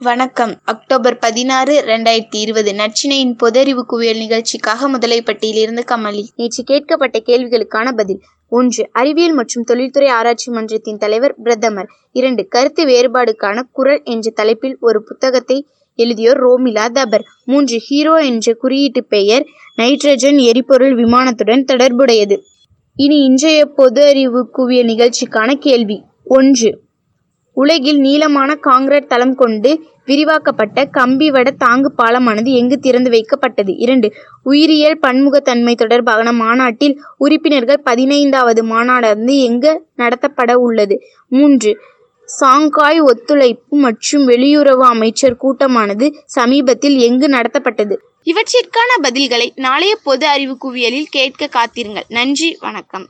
வணக்கம். அக்டோபர் பதினாறு ரெண்டாயிரத்தி இருபது. நச்சினையின் பொதறிவு குவியல் நிகழ்ச்சிக்காக முதலைப்பட்டியிலிருந்து கமலி. நேற்று கேட்கப்பட்ட கேள்விகளுக்கான பதில். ஒன்று அறிவியல் மற்றும் தொழில்துறை ஆராய்ச்சி மன்றத்தின் தலைவர் பிரதமர். இரண்டு கருத்து வேறுபாடுக்கான குரல் என்ற தலைப்பில் ஒரு புத்தகத்தை எழுதியோர் ரோமிலா தபர். மூன்று ஹீரோ என்ற குறியீட்டு பெயர் நைட்ரஜன் எரிபொருள் விமானத்துடன் தொடர்புடையது. இனி இன்றைய பொது அறிவு குவிய நிகழ்ச்சிக்கான கேள்வி. ஒன்று உலகில் நீளமான காங்கிரீட் தளம் கொண்டு விரிவாக்கப்பட்ட கம்பிவட தாங்கு பாலமானது எங்கு திறந்து வைக்கப்பட்டது? இரண்டு உயிரியல் பன்முகத்தன்மை தொடர்பான மாநாட்டில் உறுப்பினர்கள் பதினைந்தாவது மாநாடானது எங்கு நடத்தப்பட உள்ளது? மூன்று சாங்காய் ஒத்துழைப்பு மற்றும் வெளியுறவு அமைச்சர் கூட்டமானது சமீபத்தில் எங்கு நடத்தப்பட்டது? இவற்றிற்கான பதில்களை நாளைய பொது அறிவு குவியலில் கேட்க காத்திருங்கள். நன்றி வணக்கம்.